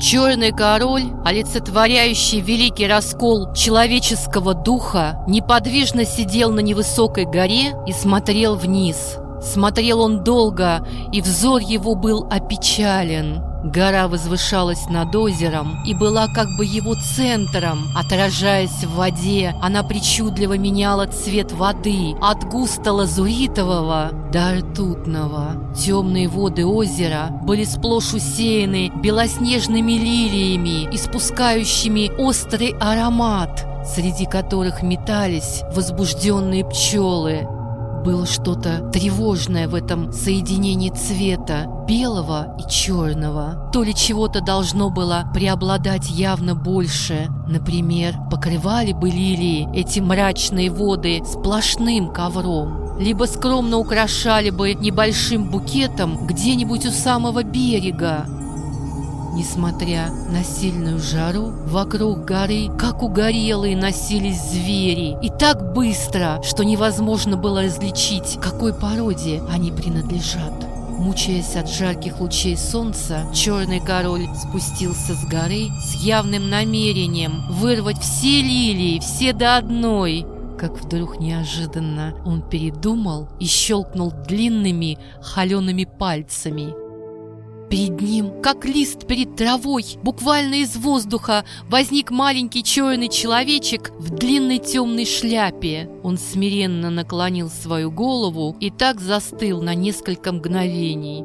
Черный король, олицетворяющий великий раскол человеческого духа, неподвижно сидел на невысокой горе и смотрел вниз. Смотрел он долго, и взор его был опечален. Гора возвышалась над озером и была как бы его центром. Отражаясь в воде, она причудливо меняла цвет воды от густо-лазуритового до ртутного. Темные воды озера были сплошь усеяны белоснежными лилиями, испускающими острый аромат, среди которых метались возбужденные пчелы. Было что-то тревожное в этом соединении цвета белого и черного. То ли чего-то должно было преобладать явно больше. Например, покрывали бы лилии эти мрачные воды сплошным ковром либо скромно украшали бы небольшим букетом где-нибудь у самого берега. Несмотря на сильную жару, вокруг горы, как угорелые, носились звери. И так быстро, что невозможно было различить, какой породе они принадлежат. Мучаясь от жарких лучей солнца, черный король спустился с горы с явным намерением вырвать все лилии, все до одной. Как вдруг неожиданно он передумал и щелкнул длинными холеными пальцами – Перед ним, как лист перед травой, буквально из воздуха, возник маленький черный человечек в длинной темной шляпе. Он смиренно наклонил свою голову и так застыл на несколько мгновений.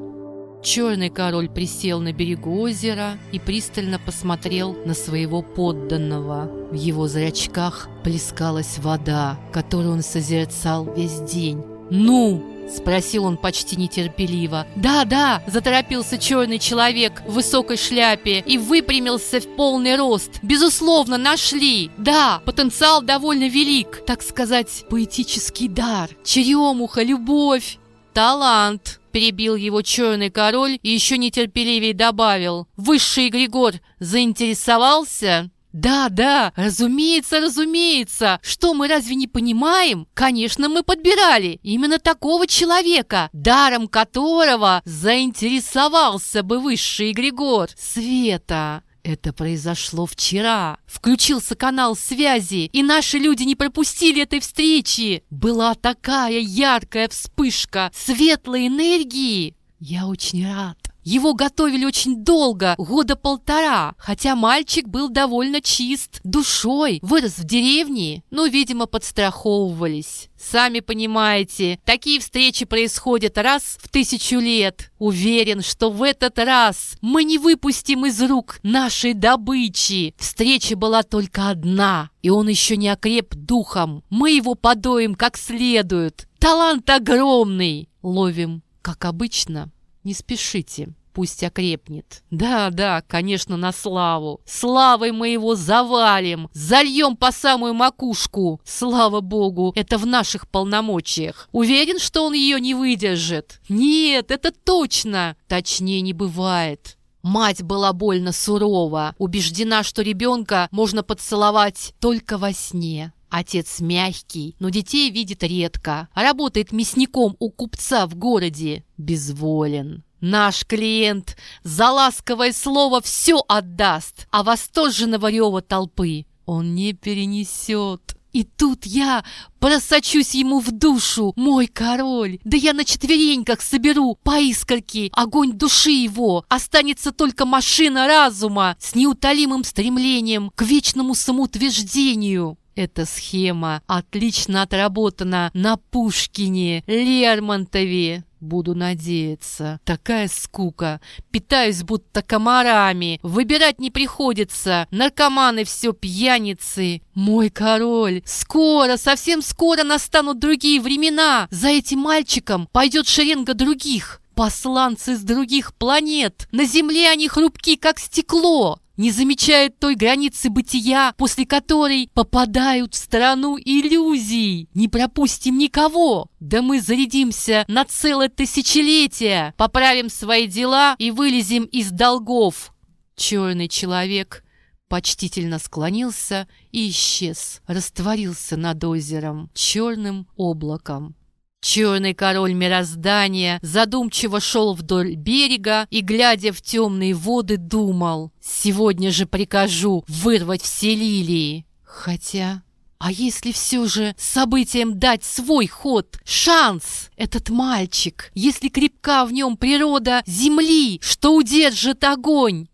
Черный король присел на берегу озера и пристально посмотрел на своего подданного. В его зрачках плескалась вода, которую он созерцал весь день. «Ну!» — спросил он почти нетерпеливо. «Да, да!» — заторопился черный человек в высокой шляпе и выпрямился в полный рост. «Безусловно, нашли! Да, потенциал довольно велик, так сказать, поэтический дар, черемуха, любовь, талант!» Перебил его черный король и еще нетерпеливее добавил. «Высший Григор заинтересовался?» «Да, да, разумеется, разумеется! Что, мы разве не понимаем? Конечно, мы подбирали именно такого человека, даром которого заинтересовался бы высший Григор. Света!» Это произошло вчера. Включился канал связи, и наши люди не пропустили этой встречи. Была такая яркая вспышка светлой энергии. Я очень рад. Его готовили очень долго, года полтора, хотя мальчик был довольно чист, душой, вырос в деревне, но, видимо, подстраховывались. Сами понимаете, такие встречи происходят раз в тысячу лет. Уверен, что в этот раз мы не выпустим из рук нашей добычи. Встреча была только одна, и он еще не окреп духом. Мы его подоим как следует. Талант огромный. Ловим, как обычно. Не спешите пусть окрепнет. Да, да, конечно, на славу. Славой мы его завалим, зальем по самую макушку. Слава богу, это в наших полномочиях. Уверен, что он ее не выдержит? Нет, это точно. Точнее не бывает. Мать была больно сурова, убеждена, что ребенка можно поцеловать только во сне. Отец мягкий, но детей видит редко. Работает мясником у купца в городе. Безволен. Наш клиент за ласковое слово все отдаст, а восторженного рева толпы он не перенесет. И тут я просочусь ему в душу, мой король. Да я на четвереньках соберу по искорке огонь души его. Останется только машина разума с неутолимым стремлением к вечному самоутверждению. Эта схема отлично отработана на Пушкине, Лермонтове. Буду надеяться. Такая скука. Питаюсь будто комарами. Выбирать не приходится. Наркоманы все пьяницы. Мой король, скоро, совсем скоро настанут другие времена. За этим мальчиком пойдет шеренга других. Посланцы с других планет. На земле они хрупки, как стекло не замечают той границы бытия, после которой попадают в страну иллюзий. Не пропустим никого. Да мы зарядимся на целое тысячелетие, поправим свои дела и вылезем из долгов. Черный человек почтительно склонился и исчез, растворился над озером черным облаком. Черный король мироздания задумчиво шел вдоль берега и, глядя в темные воды, думал, «Сегодня же прикажу вырвать все лилии». Хотя, а если все же событиям дать свой ход, шанс, этот мальчик, если крепка в нем природа земли, что удержит огонь?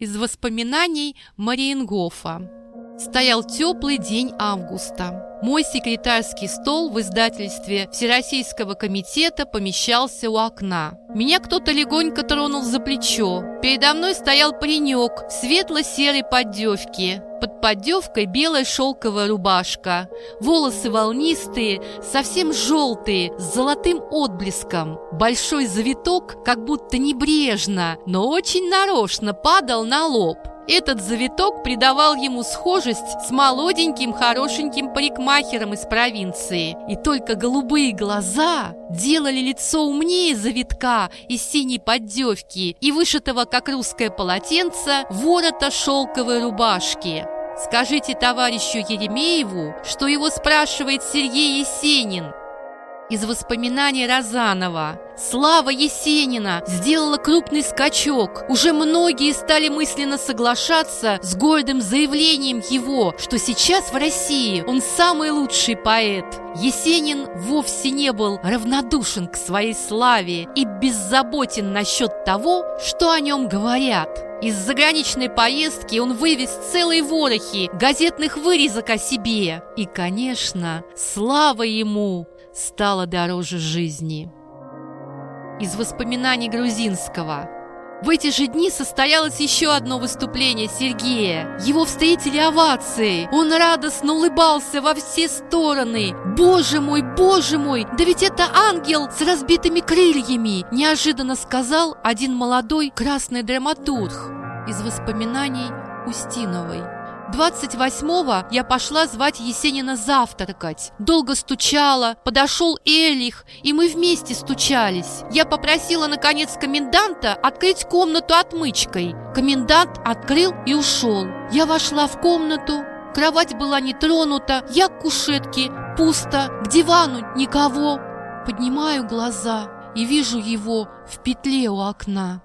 Из воспоминаний Мариенгофа. Стоял теплый день августа. Мой секретарский стол в издательстве Всероссийского комитета помещался у окна. Меня кто-то легонько тронул за плечо. Передо мной стоял паренек в светло-серой поддевке. Под поддевкой белая шелковая рубашка. Волосы волнистые, совсем желтые, с золотым отблеском. Большой завиток, как будто небрежно, но очень нарочно падал на лоб. Этот завиток придавал ему схожесть с молоденьким хорошеньким парикмахером из провинции. И только голубые глаза делали лицо умнее завитка из синей поддевки и вышитого, как русское полотенце, ворота шелковой рубашки. Скажите товарищу Еремееву, что его спрашивает Сергей Есенин, из воспоминаний Розанова. Слава Есенина сделала крупный скачок. Уже многие стали мысленно соглашаться с гордым заявлением его, что сейчас в России он самый лучший поэт. Есенин вовсе не был равнодушен к своей славе и беззаботен насчет того, что о нем говорят. Из заграничной поездки он вывез целые ворохи газетных вырезок о себе. И, конечно, слава ему стало дороже жизни. Из воспоминаний Грузинского. В эти же дни состоялось еще одно выступление Сергея. Его встретили овации. Он радостно улыбался во все стороны. «Боже мой, боже мой, да ведь это ангел с разбитыми крыльями!» Неожиданно сказал один молодой красный драматург из воспоминаний Устиновой. 28-го я пошла звать Есенина завтракать. Долго стучала, подошел Элих, и мы вместе стучались. Я попросила, наконец, коменданта открыть комнату отмычкой. Комендант открыл и ушел. Я вошла в комнату, кровать была не тронута, я к кушетке, пусто, к дивану никого. Поднимаю глаза и вижу его в петле у окна.